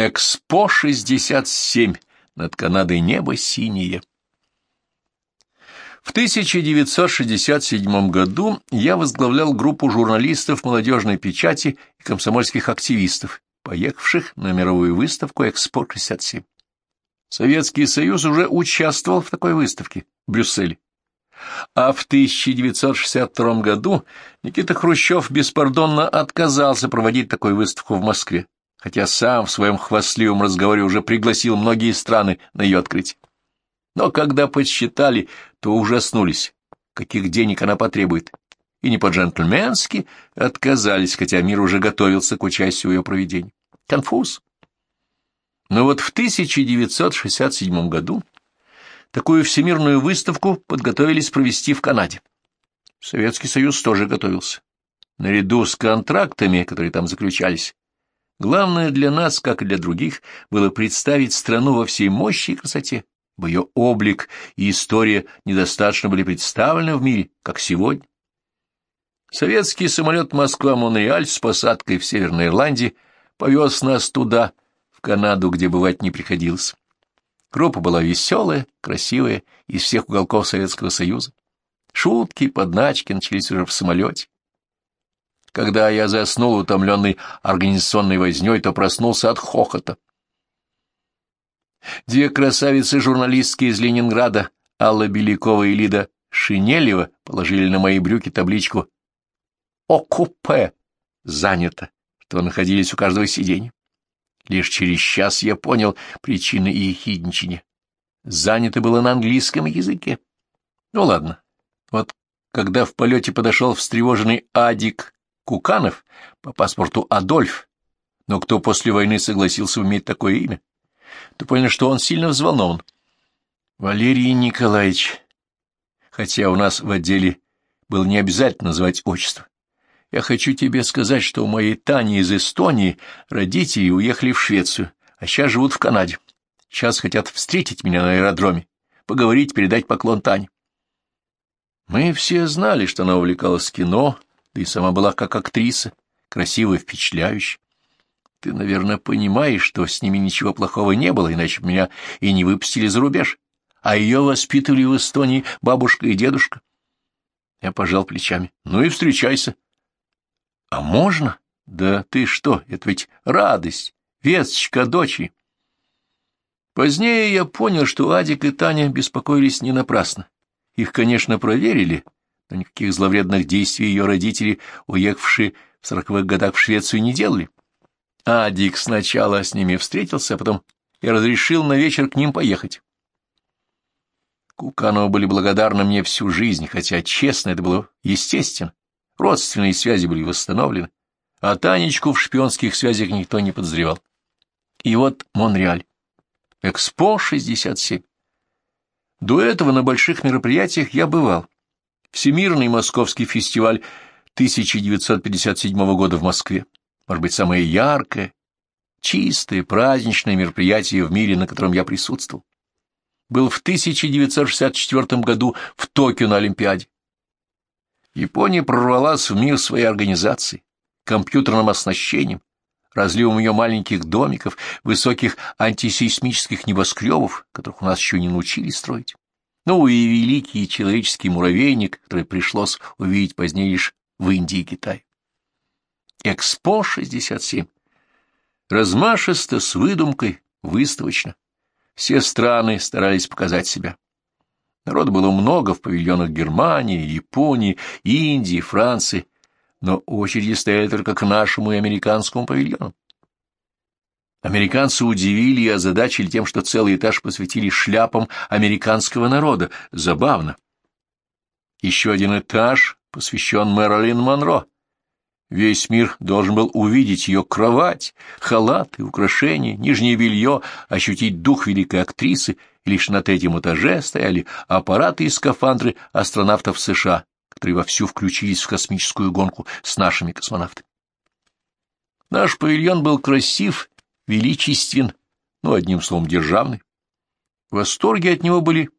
Экспо-67. Над Канадой небо синее. В 1967 году я возглавлял группу журналистов молодежной печати и комсомольских активистов, поехавших на мировую выставку «Экспо-67». Советский Союз уже участвовал в такой выставке в Брюсселе. А в 1962 году Никита Хрущев беспардонно отказался проводить такую выставку в Москве, хотя сам в своем хвастливом разговоре уже пригласил многие страны на ее открытие. Но когда подсчитали, то ужаснулись, каких денег она потребует, и не по-джентльменски отказались, хотя мир уже готовился к участию в ее проведении. Конфуз. Но вот в 1967 году такую всемирную выставку подготовились провести в Канаде. Советский Союз тоже готовился. Наряду с контрактами, которые там заключались, главное для нас, как и для других, было представить страну во всей мощи и красоте, ибо ее облик и история недостаточно были представлены в мире, как сегодня. Советский самолет Москва-Монреаль с посадкой в Северной Ирландии повез нас туда, в Канаду, где бывать не приходилось. Группа была веселая, красивая, из всех уголков Советского Союза. Шутки, подначки начались уже в самолете. Когда я заснул, утомленный организационной вознёй, то проснулся от хохота. Две красавицы-журналистки из Ленинграда, Алла Белякова и Лида Шинелева, положили на мои брюки табличку «Окупе» занято, что находились у каждого сиденья. Лишь через час я понял причины ехидничания. Занято было на английском языке. Ну ладно, вот когда в полете подошел встревоженный Адик Куканов, по паспорту Адольф, но кто после войны согласился иметь такое имя, то понял, что он сильно взволнован. Валерий Николаевич, хотя у нас в отделе было не обязательно называть отчество. Я хочу тебе сказать, что у моей Тани из Эстонии родители уехали в Швецию, а сейчас живут в Канаде. Сейчас хотят встретить меня на аэродроме, поговорить, передать поклон Тане. Мы все знали, что она увлекалась кино, и сама была как актриса, красивая впечатляющая. Ты, наверное, понимаешь, что с ними ничего плохого не было, иначе меня и не выпустили за рубеж. А ее воспитывали в Эстонии бабушка и дедушка. Я пожал плечами. Ну и встречайся. А можно? Да ты что, это ведь радость, весточка дочери. Позднее я понял, что Адик и Таня беспокоились не напрасно. Их, конечно, проверили, но никаких зловредных действий ее родители, уехавшие в сороковых годах в Швецию, не делали. Адик сначала с ними встретился, а потом я разрешил на вечер к ним поехать. Кукановы были благодарны мне всю жизнь, хотя, честно, это было естественно. Родственные связи были восстановлены, а Танечку в шпионских связях никто не подозревал. И вот Монреаль. Экспо-67. До этого на больших мероприятиях я бывал. Всемирный московский фестиваль 1957 года в Москве. Может быть, самое яркое, чистое, праздничное мероприятие в мире, на котором я присутствовал. Был в 1964 году в Токио на Олимпиаде. Япония прорвалась в мир своей организации, компьютерным оснащением, разливом ее маленьких домиков, высоких антисейсмических небоскребов, которых у нас еще не научились строить. Ну и великий человеческий муравейник, который пришлось увидеть позднее лишь в Индии и Китае. Экспо-67. Размашисто, с выдумкой, выставочно. Все страны старались показать себя. Народу было много в павильонах Германии, Японии, Индии, Франции, но очереди стояли только к нашему и американскому павильону. Американцы удивили и озадачили тем, что целый этаж посвятили шляпам американского народа. Забавно. Еще один этаж посвящен Мэрилин Монро. Весь мир должен был увидеть ее кровать, халаты, украшения, нижнее белье, ощутить дух великой актрисы лишь на третьем этаже стояли аппараты и скафандры астронавтов США, которые вовсю включились в космическую гонку с нашими космонавтами. Наш павильон был красив, величествен, ну, одним словом, державный. В восторге от него были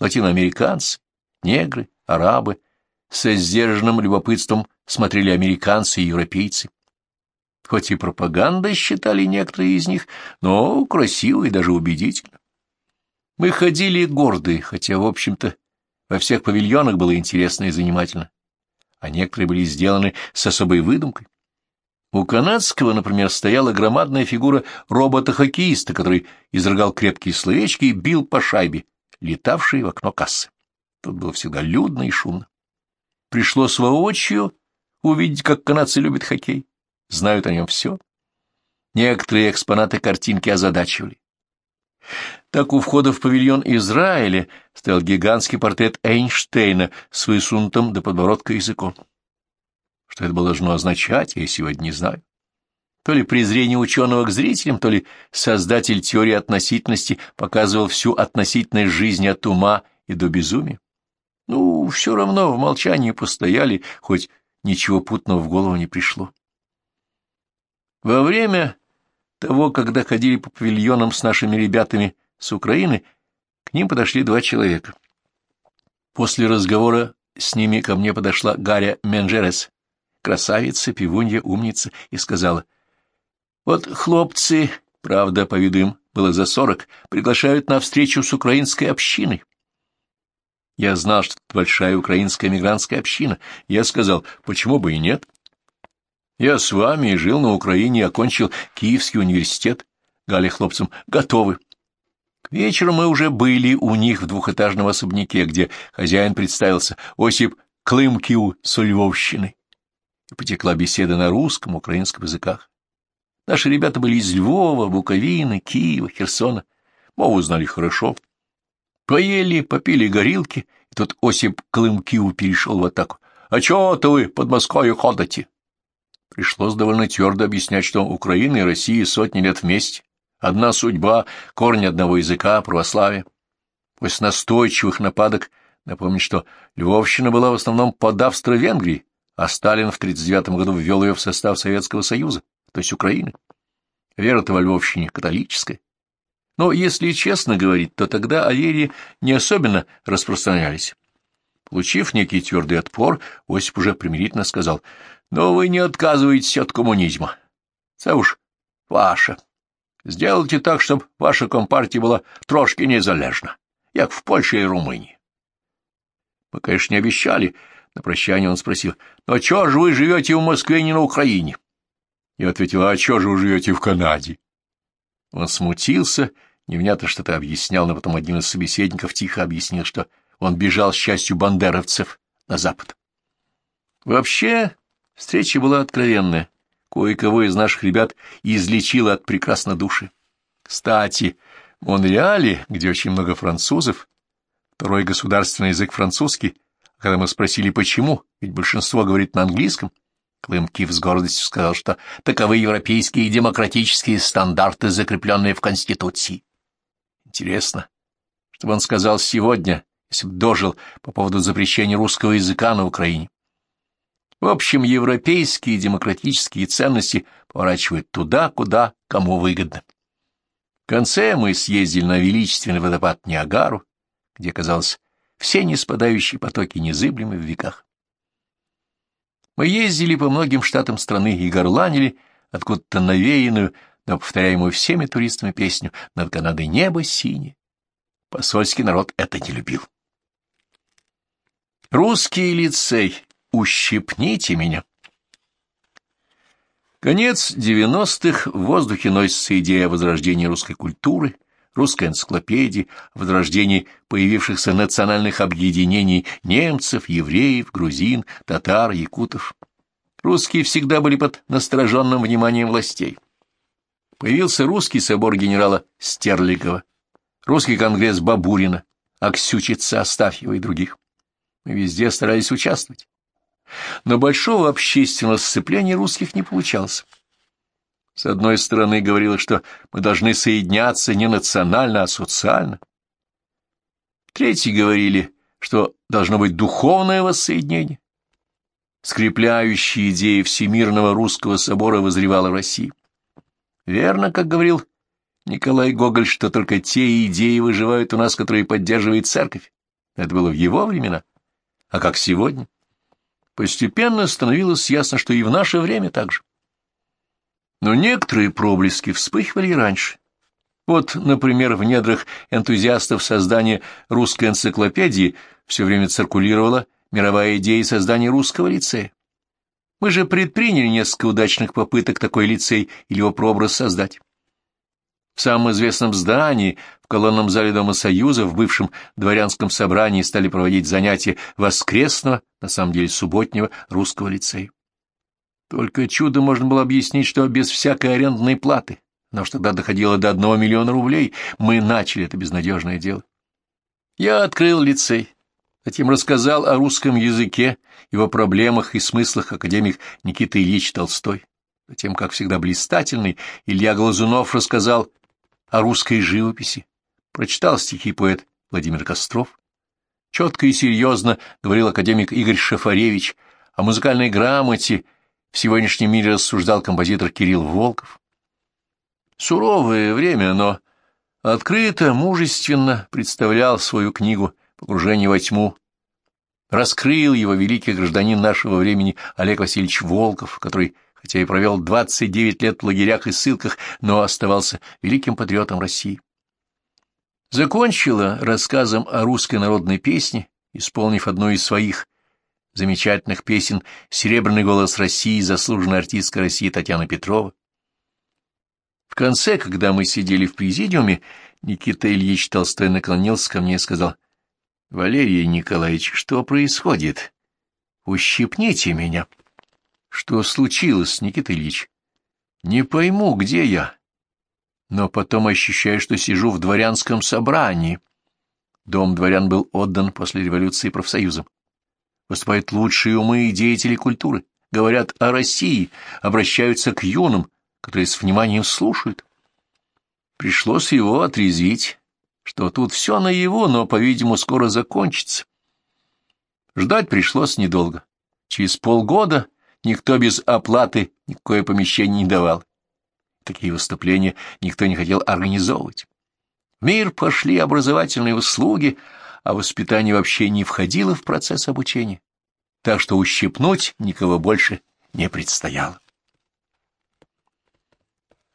латиноамериканцы, негры, арабы, со сдержанным любопытством смотрели американцы и европейцы. хоть и пропаганда считали некоторые из них, но красиво и даже убедительно. Мы ходили гордые, хотя, в общем-то, во всех павильонах было интересно и занимательно, а некоторые были сделаны с особой выдумкой. У канадского, например, стояла громадная фигура робота-хоккеиста, который изрыгал крепкие словечки и бил по шайбе, летавшей в окно кассы. Тут было всегда людно и шумно. Пришлось воочию увидеть, как канадцы любят хоккей, знают о нем все. Некоторые экспонаты картинки озадачивали. Так у входа в павильон Израиля стоял гигантский портрет Эйнштейна с высунутым до подбородка языком. Что это должно означать, я сегодня не знаю. То ли презрение ученого к зрителям, то ли создатель теории относительности показывал всю относительность жизни от ума и до безумия. Ну, все равно в молчании постояли, хоть ничего путного в голову не пришло. Во время того, когда ходили по павильонам с нашими ребятами с Украины, к ним подошли два человека. После разговора с ними ко мне подошла Гаря Менджерес, красавица, пивунья, умница, и сказала, «Вот хлопцы, правда, по виду им было за сорок, приглашают на встречу с украинской общиной. Я знал, что это большая украинская мигрантская община. Я сказал, почему бы и нет? Я с вами жил на Украине и окончил Киевский университет. Галя хлопцам, готовы. К вечеру мы уже были у них в двухэтажном особняке, где хозяин представился Осип Клымкиу с Львовщины. Потекла беседа на русском, украинском языках. Наши ребята были из Львова, Буковины, Киева, Херсона. Мову знали хорошо. Поели, попили горилки, и тут Осип Клымкиу перешел в атаку. — А чего-то вы под Москвой ходите? Пришлось довольно твердо объяснять, что Украина и Россия сотни лет вместе. Одна судьба, корни одного языка, православие. После настойчивых нападок напомнить, что Львовщина была в основном под Австро-Венгрией, а Сталин в 1939 году ввел ее в состав Советского Союза, то есть Украины. Вера-то во Львовщине католическая. Но, если честно говорить, то тогда о вере не особенно распространялись. Получив некий твердый отпор, Осип уже примирительно сказал, «Но вы не отказываетесь от коммунизма. Это уж ваше. Сделайте так, чтобы ваша компартия была трошки незалежна, як в Польше и Румынии». Мы, конечно, не обещали. На прощание он спросил, «Но чего же вы живете в Москве, не на Украине?» Я ответил, «А чего же вы живете в Канаде?» Он смутился Невнятно что-то объяснял, но потом один из собеседников тихо объяснил, что он бежал с частью бандеровцев на запад. Вообще, встреча была откровенная. Кое-кого из наших ребят излечила от прекрасной души. Кстати, в Монреале, где очень много французов, второй государственный язык французский, когда мы спросили, почему, ведь большинство говорит на английском, Клымкив с гордостью сказал, что таковы европейские демократические стандарты, закрепленные в Конституции. Интересно, что бы он сказал сегодня, если бы дожил по поводу запрещения русского языка на Украине. В общем, европейские демократические ценности поворачивают туда, куда кому выгодно. В конце мы съездили на величественный водопад Ниагару, где, казалось, все неспадающие потоки незыблемы в веках. Мы ездили по многим штатам страны и горланили откуда-то навеянную но повторяемую всеми туристами песню «Над Канадой небо синее». Посольский народ это не любил. Русский лицей, ущипните меня. Конец девяностых в воздухе носится идея возрождения русской культуры, русской энциклопедии, возрождении появившихся национальных объединений немцев, евреев, грузин, татар, якутов. Русские всегда были под настороженным вниманием властей. Появился русский собор генерала Стерлигова, русский конгресс Бабурина, Аксючица, Астафьева и других. Мы везде старались участвовать. Но большого общественного сцепления русских не получалось. С одной стороны, говорилось, что мы должны соединяться не национально, а социально. Третьи говорили, что должно быть духовное воссоединение. Скрепляющая идея Всемирного Русского Собора возревала в России. Верно, как говорил Николай Гоголь, что только те идеи выживают у нас, которые поддерживает церковь. Это было в его времена. А как сегодня? Постепенно становилось ясно, что и в наше время так же. Но некоторые проблески вспыхивали и раньше. Вот, например, в недрах энтузиастов создания русской энциклопедии все время циркулировала мировая идея создания русского лицея. Мы же предприняли несколько удачных попыток такой лицей или его прообраз создать. В самом известном здании, в колонном зале Дома Союза, в бывшем дворянском собрании стали проводить занятия воскресного, на самом деле субботнего, русского лицея. Только чудо можно было объяснить, что без всякой арендной платы, но что тогда доходило до одного миллиона рублей, мы начали это безнадежное дело. Я открыл лицей, затем рассказал о русском языке, его проблемах и смыслах академик Никита Ильич Толстой. Затем, как всегда блистательный, Илья Глазунов рассказал о русской живописи, прочитал стихи поэт Владимир Костров. Четко и серьезно говорил академик Игорь Шафаревич, о музыкальной грамоте в сегодняшнем мире рассуждал композитор Кирилл Волков. Суровое время, но открыто, мужественно представлял свою книгу «Погружение во тьму». Раскрыл его великий гражданин нашего времени Олег Васильевич Волков, который хотя и провел 29 лет в лагерях и ссылках, но оставался великим патриотом России. Закончила рассказом о русской народной песне, исполнив одну из своих замечательных песен «Серебряный голос России», заслуженная артистка России Татьяна Петрова. В конце, когда мы сидели в президиуме, Никита Ильич Толстой наклонился ко мне и сказал, «Валерий Николаевич, что происходит? Ущипните меня». Что случилось, Никита Ильич? Не пойму, где я. Но потом ощущаю, что сижу в дворянском собрании. Дом дворян был отдан после революции профсоюзам. Выступают лучшие умы и деятели культуры, говорят о России, обращаются к юным, которые с вниманием слушают. Пришлось его отрезвить, что тут все наяву, но, по-видимому, скоро закончится. Ждать пришлось недолго. Через полгода никто без оплаты никакое помещение не давал. Такие выступления никто не хотел организовывать. В мир пошли образовательные услуги, а воспитание вообще не входило в процесс обучения, так что ущипнуть никого больше не предстояло.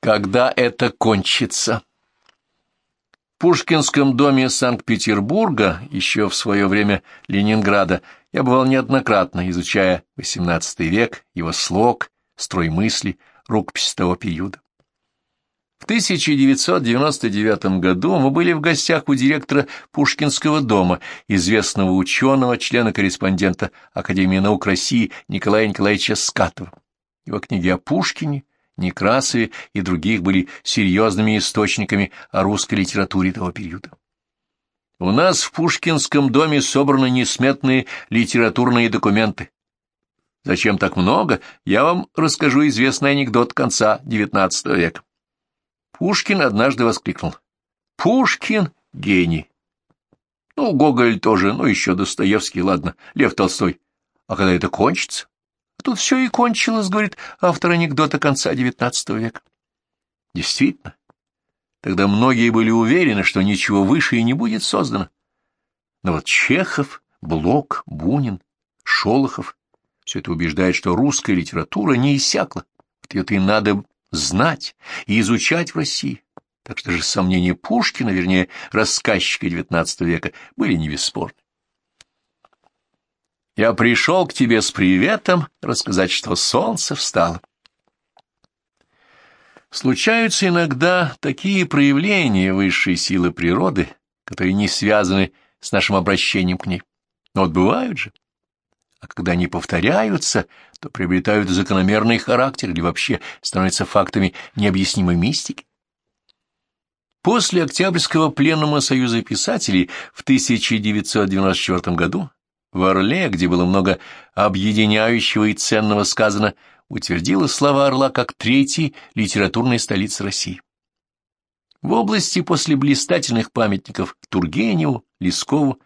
Когда это кончится? В Пушкинском доме Санкт-Петербурга, еще в свое время Ленинграда, я бывал неоднократно, изучая XVIII век, его слог, строй мысли, рукопись того периода. В 1999 году мы были в гостях у директора Пушкинского дома, известного ученого, члена-корреспондента Академии наук России Николая Николаевича Скатова. Его книги о Пушкине, Некрасове и других были серьезными источниками о русской литературе того периода. У нас в Пушкинском доме собраны несметные литературные документы. Зачем так много, я вам расскажу известный анекдот конца XIX века. Пушкин однажды воскликнул. Пушкин — гений. Ну, Гоголь тоже, ну, еще Достоевский, ладно, Лев Толстой. А когда это кончится? А тут все и кончилось, говорит автор анекдота конца XIX века. Действительно, Тогда многие были уверены, что ничего выше и не будет создано. Но вот Чехов, Блок, Бунин, Шолохов — все это убеждает, что русская литература не иссякла. Вот это и надо знать и изучать в России. Так что же сомнения Пушкина, вернее, рассказчика XIX века, были не бесспорны. «Я пришел к тебе с приветом рассказать, что солнце встало». Случаются иногда такие проявления высшей силы природы, которые не связаны с нашим обращением к ней. Но вот бывают же. А когда они повторяются, то приобретают закономерный характер или вообще становятся фактами необъяснимой мистики. После Октябрьского пленума Союза писателей в 1994 году в Орле, где было много объединяющего и ценного сказано утвердила слова Орла как третьей литературной столицы России. В области после блистательных памятников Тургеневу, Лескову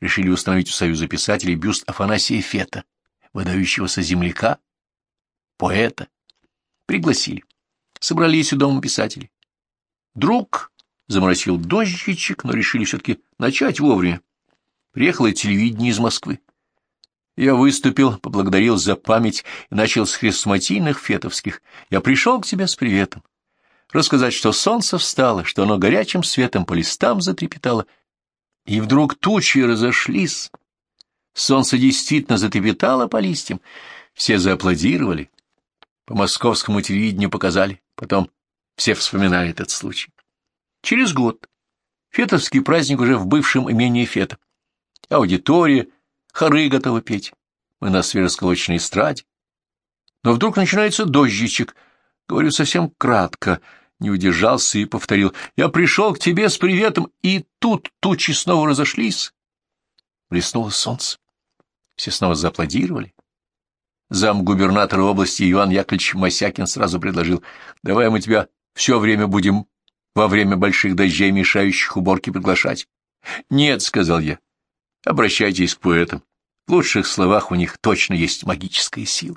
решили установить у Союза писателей бюст Афанасия Фета, выдающегося земляка, поэта. Пригласили. Собрались у дома писателей. Друг заморосил дождичек, но решили все-таки начать вовремя. Приехало телевидение из Москвы. Я выступил, поблагодарил за память и начал с хрестоматийных фетовских. Я пришел к тебе с приветом. Рассказать, что солнце встало, что оно горячим светом по листам затрепетало. И вдруг тучи разошлись. Солнце действительно затрепетало по листьям. Все зааплодировали. По московскому телевидению показали. Потом все вспоминали этот случай. Через год. Фетовский праздник уже в бывшем имении Фета. Аудитория, хоры готовы петь. Мы на свежесколочной эстраде. Но вдруг начинается дождичек. Говорю совсем кратко, не удержался и повторил. Я пришел к тебе с приветом, и тут тучи снова разошлись. Блеснуло солнце. Все снова зааплодировали. Зам губернатора области Иван Яковлевич Мосякин сразу предложил. Давай мы тебя все время будем во время больших дождей, мешающих уборке, приглашать. Нет, — сказал я, — обращайтесь к поэтам. В лучших словах у них точно есть магическая сила.